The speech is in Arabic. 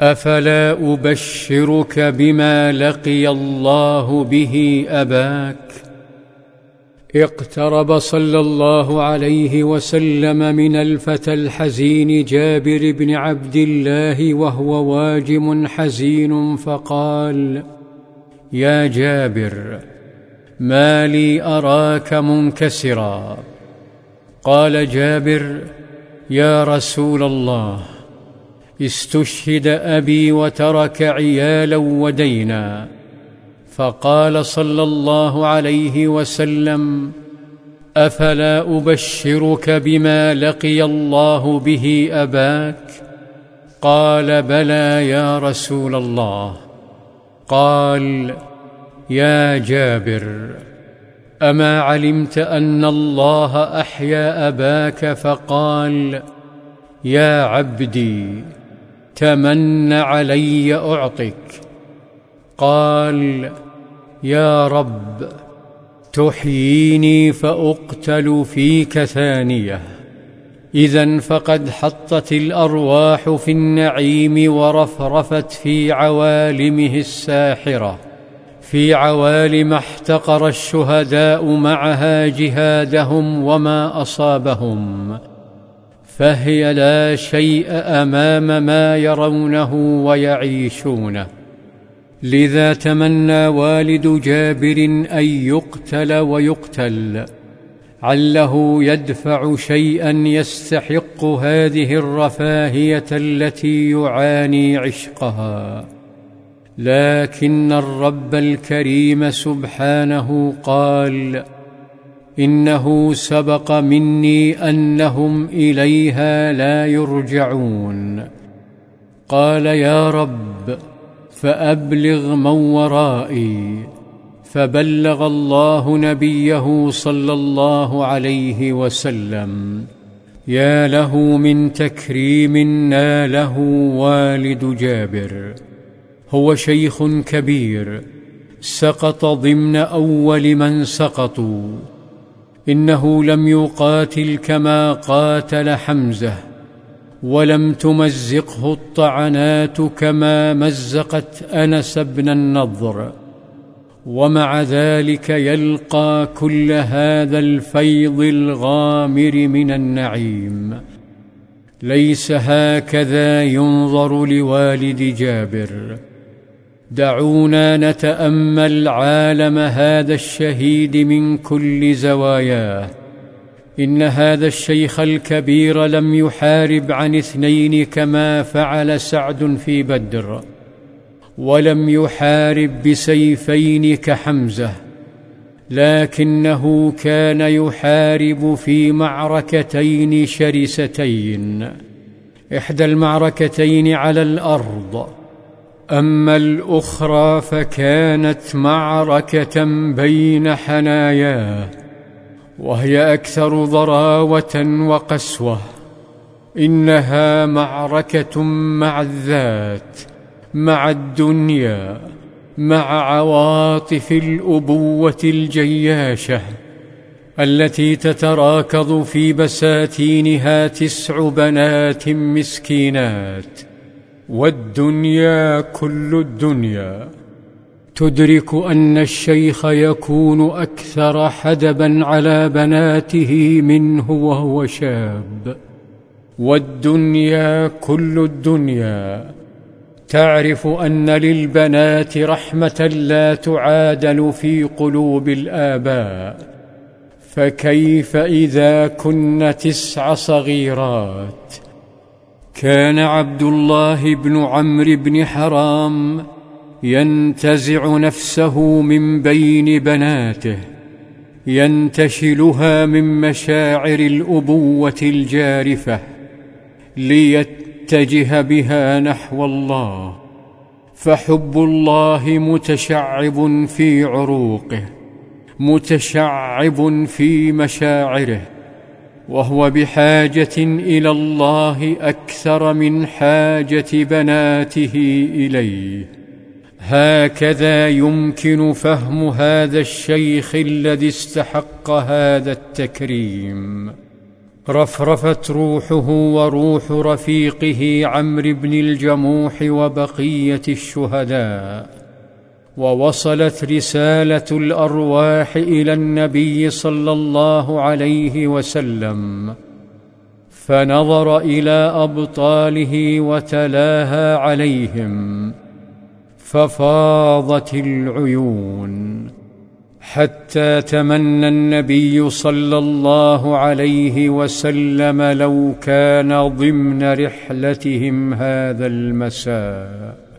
أفلا أبشرك بما لقي الله به أباك؟ اقترب صلى الله عليه وسلم من الفتى الحزين جابر بن عبد الله وهو واجم حزين فقال يا جابر ما لي أراك منكسرا. قال جابر يا رسول الله استشهد أبي وترك عيالا ودينا. فقال صلى الله عليه وسلم أفلا أبشرك بما لقي الله به أباك؟ قال بلى يا رسول الله. قال يا جابر أما علمت أن الله أحيا أباك؟ فقال يا عبدي تمن علي أعطك. قال يا رب تحييني فأقتل فيك ثانية. اذا فقد حطت الأرواح في النعيم ورفرفت في عوالمه الساحرة. في عوالم احتقر الشهداء معها جهادهم وما أصابهم. فهي لا شيء أمام ما يرونه ويعيشونه. لذا تمنى والد جابر أن يقتل ويقتل. عله يدفع شيئا يستحق هذه الرفاهية التي يعاني عشقها. لكن الرب الكريم سبحانه قال إنه سبق مني أنهم إليها لا يرجعون. قال يا رب فأبلغ من ورائي. فبلغ الله نبيه صلى الله عليه وسلم. يا له من تكريم ناله والد جابر. هو شيخ كبير سقط ضمن أول من سقطوا. إنه لم يقاتل كما قاتل حمزة ولم تمزقه الطعنات كما مزقت أنس بن النضر. ومع ذلك يلقى كل هذا الفيض الغامر من النعيم. ليس هكذا ينظر لوالد جابر. دعونا نتأمل عالم هذا الشهيد من كل زواياه إن هذا الشيخ الكبير لم يحارب عن اثنين كما فعل سعد في بدر ولم يحارب بسيفين كحمزة لكنه كان يحارب في معركتين شرستين. إحدى المعركتين على الأرض. أما الأخرى فكانت معركة بين حناياه وهي أكثر ضراوة وقسوة إنها معركة مع الذات مع الدنيا مع عواطف الأبوة الجياشة التي تتراكض في بساتينها تسع بنات مسكينات. والدنيا كل الدنيا. تدرك أن الشيخ يكون أكثر حدبا على بناته منه وهو شاب. والدنيا كل الدنيا. تعرف أن للبنات رحمة لا تعادل في قلوب الآباء. فكيف إذا كن تسع صغيرات؟ كان عبد الله بن عمرو بن حرام ينتزع نفسه من بين بناته ينتشلها من مشاعر الأبوة الجارفة ليتجه بها نحو الله فحب الله متشعب في عروقه متشعب في مشاعره. وهو بحاجة إلى الله أكثر من حاجة بناته إليه. هكذا يمكن فهم هذا الشيخ الذي استحق هذا التكريم. رفرفت روحه وروح رفيقه عمرو بن الجموح وبقية الشهداء. ووصلت رسالة الأرواح إلى النبي صلى الله عليه وسلم فنظر إلى أبطاله وتلاها عليهم ففاضت العيون حتى تمنى النبي صلى الله عليه وسلم لو كان ضمن رحلتهم هذا المساء.